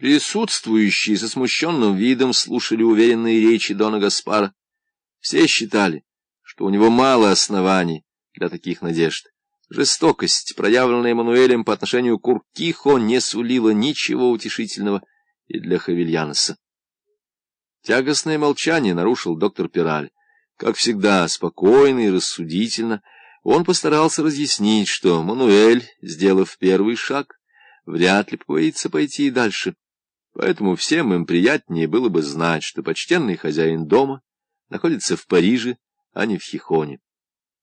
Присутствующие со смущенным видом слушали уверенные речи Дона Гаспара. Все считали, что у него мало оснований для таких надежд. Жестокость, проявленная Мануэлем по отношению к Уркихо, не сулила ничего утешительного и для Хавильяноса. Тягостное молчание нарушил доктор Пираль. Как всегда, спокойно и рассудительно, он постарался разъяснить, что Мануэль, сделав первый шаг, вряд ли побоится пойти и дальше. Поэтому всем им приятнее было бы знать, что почтенный хозяин дома находится в Париже, а не в Хихоне.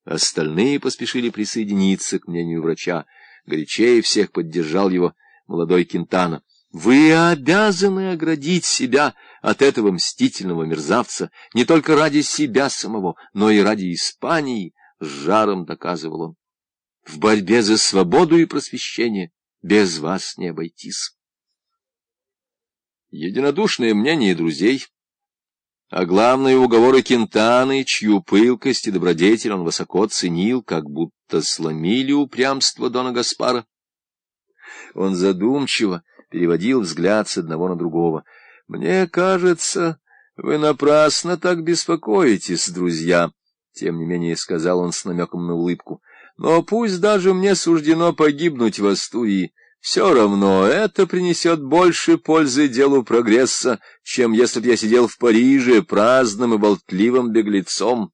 Остальные поспешили присоединиться к мнению врача. Горячее всех поддержал его молодой Кентана. «Вы обязаны оградить себя от этого мстительного мерзавца не только ради себя самого, но и ради Испании», — с жаром доказывал он. «В борьбе за свободу и просвещение без вас не обойтись». Единодушное мнение друзей — а главные уговоры Кентаны, чью пылкость и добродетель он высоко ценил, как будто сломили упрямство Дона Гаспара. Он задумчиво переводил взгляд с одного на другого. — Мне кажется, вы напрасно так беспокоитесь, друзья, — тем не менее сказал он с намеком на улыбку. — Но пусть даже мне суждено погибнуть в Астурии, — все равно это принесет больше пользы делу прогресса, чем если б я сидел в Париже праздным и болтливым беглецом.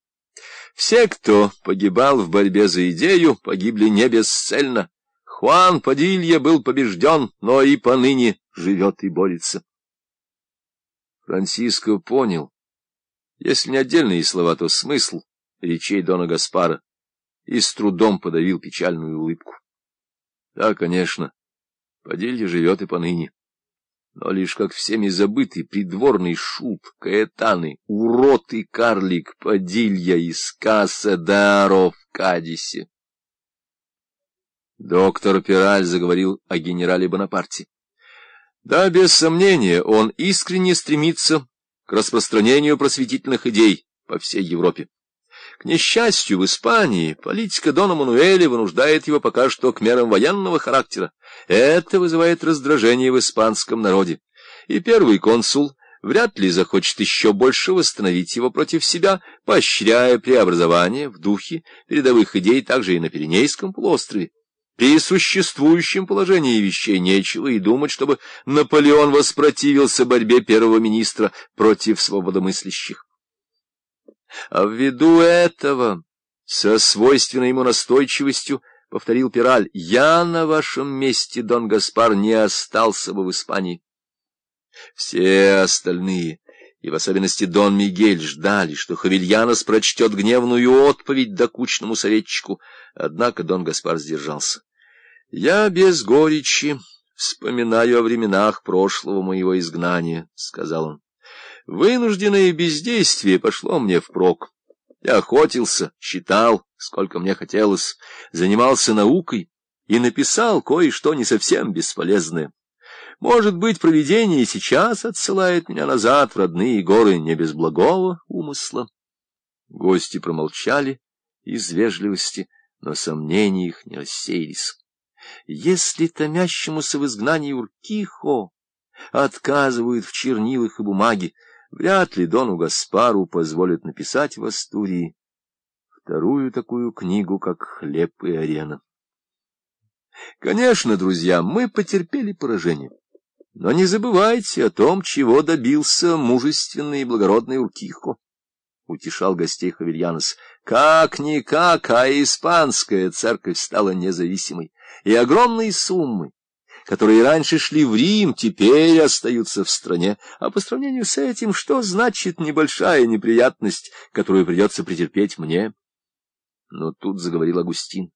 Все, кто погибал в борьбе за идею, погибли не бесцельно. Хуан Падилья был побежден, но и поныне живет и борется. Франциско понял, если не отдельные слова, то смысл речей Дона Гаспара, и с трудом подавил печальную улыбку. Да, конечно, Падилья живет и поныне. Но лишь как всеми забытый придворный шут, каэтаны, урод и карлик Падилья из Касса-Даро в Кадисе. Доктор Пираль заговорил о генерале Бонапарте. Да, без сомнения, он искренне стремится к распространению просветительных идей по всей Европе. К несчастью, в Испании политика Дона Мануэля вынуждает его пока что к мерам военного характера. Это вызывает раздражение в испанском народе. И первый консул вряд ли захочет еще больше восстановить его против себя, поощряя преобразование в духе передовых идей также и на Пиренейском полуострове. При существующем положении вещей нечего и думать, чтобы Наполеон воспротивился борьбе первого министра против свободомыслящих. А ввиду этого, со свойственной ему настойчивостью, повторил Пираль, я на вашем месте, Дон Гаспар, не остался бы в Испании. Все остальные, и в особенности Дон Мигель, ждали, что Хавильянос прочтет гневную отповедь докучному советчику, однако Дон Гаспар сдержался. Я без горечи вспоминаю о временах прошлого моего изгнания, — сказал он. Вынужденное бездействие пошло мне впрок. Я охотился, читал, сколько мне хотелось, занимался наукой и написал кое-что не совсем бесполезное. Может быть, провидение сейчас отсылает меня назад в родные горы не без благого умысла. Гости промолчали из вежливости, но сомнения их не рассеялись. Если томящемуся в изгнании Уркихо отказывают в чернилах и бумаге, Вряд ли Дону Гаспару позволят написать в Астурии вторую такую книгу, как «Хлеб и арена». Конечно, друзья, мы потерпели поражение. Но не забывайте о том, чего добился мужественный и благородный Уркихо. Утешал гостей Хавильянос. Как-никак, а испанская церковь стала независимой. И огромные суммы, которые раньше шли в Рим, теперь остаются в стране. А по сравнению с этим, что значит небольшая неприятность, которую придется претерпеть мне? Но тут заговорил Агустин.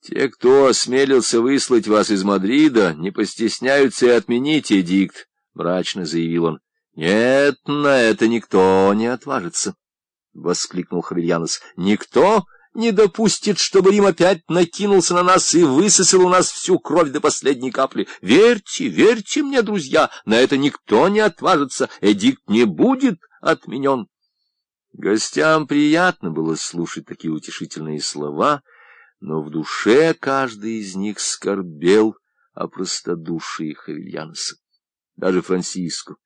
Те, кто осмелился выслать вас из Мадрида, не постесняются и отменить эдикт, — мрачно заявил он. — Нет, на это никто не отважится, — воскликнул Хавильянос. — Никто? — не допустит, чтобы Рим опять накинулся на нас и высосал у нас всю кровь до последней капли. Верьте, верьте мне, друзья, на это никто не отважится, эдикт не будет отменен. Гостям приятно было слушать такие утешительные слова, но в душе каждый из них скорбел о простодушии Хавильяноса. даже Франсиску.